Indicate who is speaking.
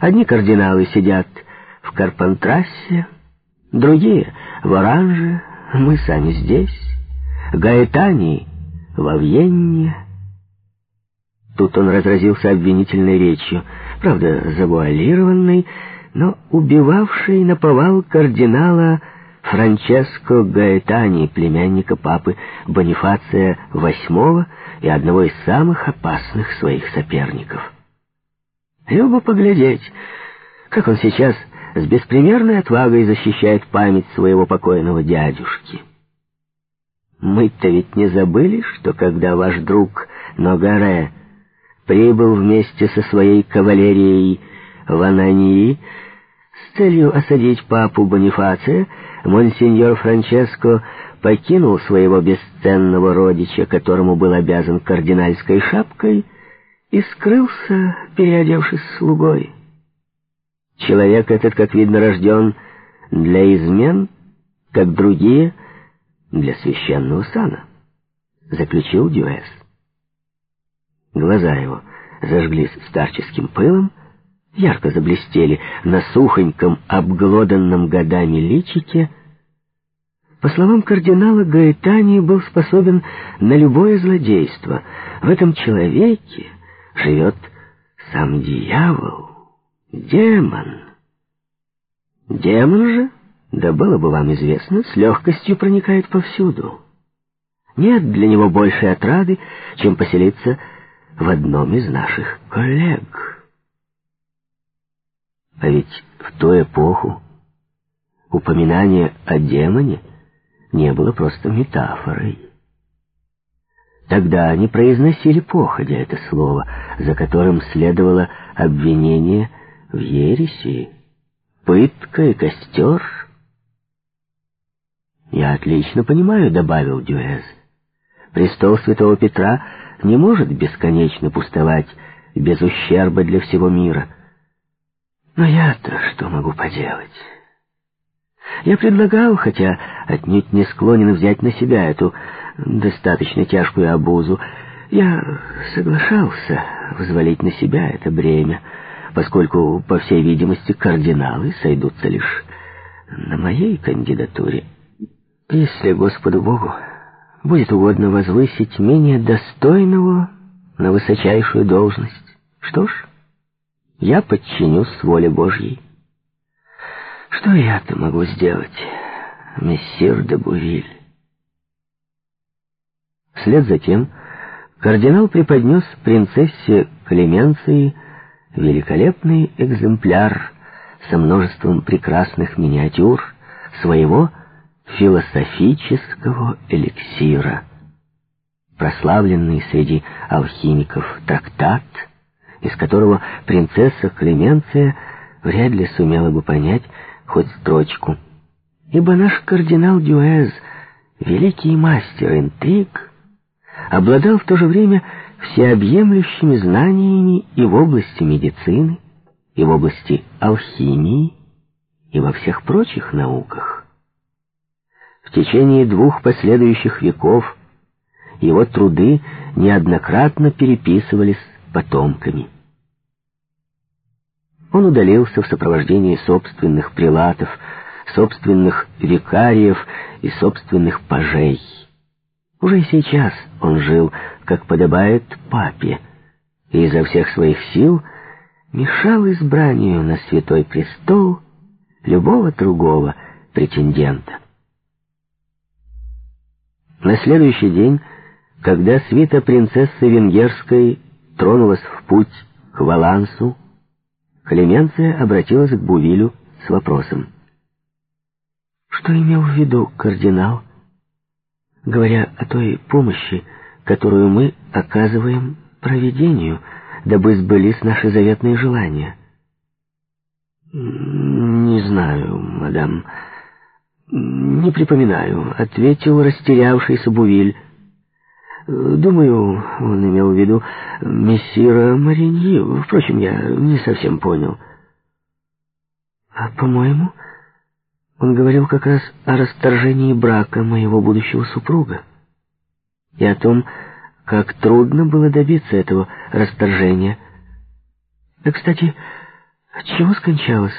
Speaker 1: Одни кардиналы сидят в Карпантрассе, другие в Оранже, мы сами здесь, Гаэтани во Вьенне. Тут он разразился обвинительной речью, правда, завуалированной, но убивавшей наповал кардинала Франческо Гаэтани, племянника папы Бонифация VIII и одного из самых опасных своих соперников. Любо поглядеть, как он сейчас с беспримерной отвагой защищает память своего покойного дядюшки. Мы-то ведь не забыли, что когда ваш друг Ногаре прибыл вместе со своей кавалерией в Анании с целью осадить папу Бонифация, монсеньор Франческо покинул своего бесценного родича, которому был обязан кардинальской шапкой, и скрылся, переодевшись слугой. Человек этот, как видно, рожден для измен, как другие для священного сана, заключил Дюэс. Глаза его зажглись старческим пылом, ярко заблестели на сухоньком, обглоданном годами личике. По словам кардинала, Гаэтани был способен на любое злодейство. В этом человеке живет сам дьявол, демон. Демон же, да было бы вам известно, с легкостью проникает повсюду. Нет для него большей отрады, чем поселиться в одном из наших коллег. А ведь в ту эпоху упоминание о демоне не было просто метафорой. Тогда они произносили походя это слово, за которым следовало обвинение в ереси, пытка и костер. «Я отлично понимаю», — добавил Дюэз. «Престол святого Петра не может бесконечно пустовать без ущерба для всего мира». Но я-то что могу поделать? Я предлагал, хотя отнюдь не склонен взять на себя эту достаточно тяжкую обузу, я соглашался взвалить на себя это бремя, поскольку, по всей видимости, кардиналы сойдутся лишь на моей кандидатуре. Если Господу Богу будет угодно возвысить менее достойного на высочайшую должность, что ж... Я подчинюсь воле Божьей. Что я-то могу сделать, мессир де Буриль? Вслед за тем кардинал преподнес принцессе Клеменции великолепный экземпляр со множеством прекрасных миниатюр своего философического эликсира, прославленный среди алхимиков трактат — из которого принцесса Клеменция вряд ли сумела бы понять хоть строчку. Ибо наш кардинал Дюэз, великий мастер интриг, обладал в то же время всеобъемлющими знаниями и в области медицины, и в области алхимии, и во всех прочих науках. В течение двух последующих веков его труды неоднократно переписывались потомками. Он удалился в сопровождении собственных прилатов, собственных викариев и собственных пажей. Уже сейчас он жил, как подобает папе, и изо всех своих сил мешал избранию на святой престол любого другого претендента. На следующий день, когда свита принцессы Венгерской тронулась в путь к Валансу, Клеменция обратилась к Бувилю с вопросом. Что имел в виду кардинал, говоря о той помощи, которую мы оказываем провидению, дабы сбылись наши заветные желания? «Не знаю, мадам, не припоминаю», — ответил растерявшийся Бувиль. Думаю, он имел в виду мессира Мариньи. Впрочем, я не совсем понял. А, по-моему, он говорил как раз о расторжении брака моего будущего супруга и о том, как трудно было добиться этого расторжения. Да, кстати, От чего скончалась?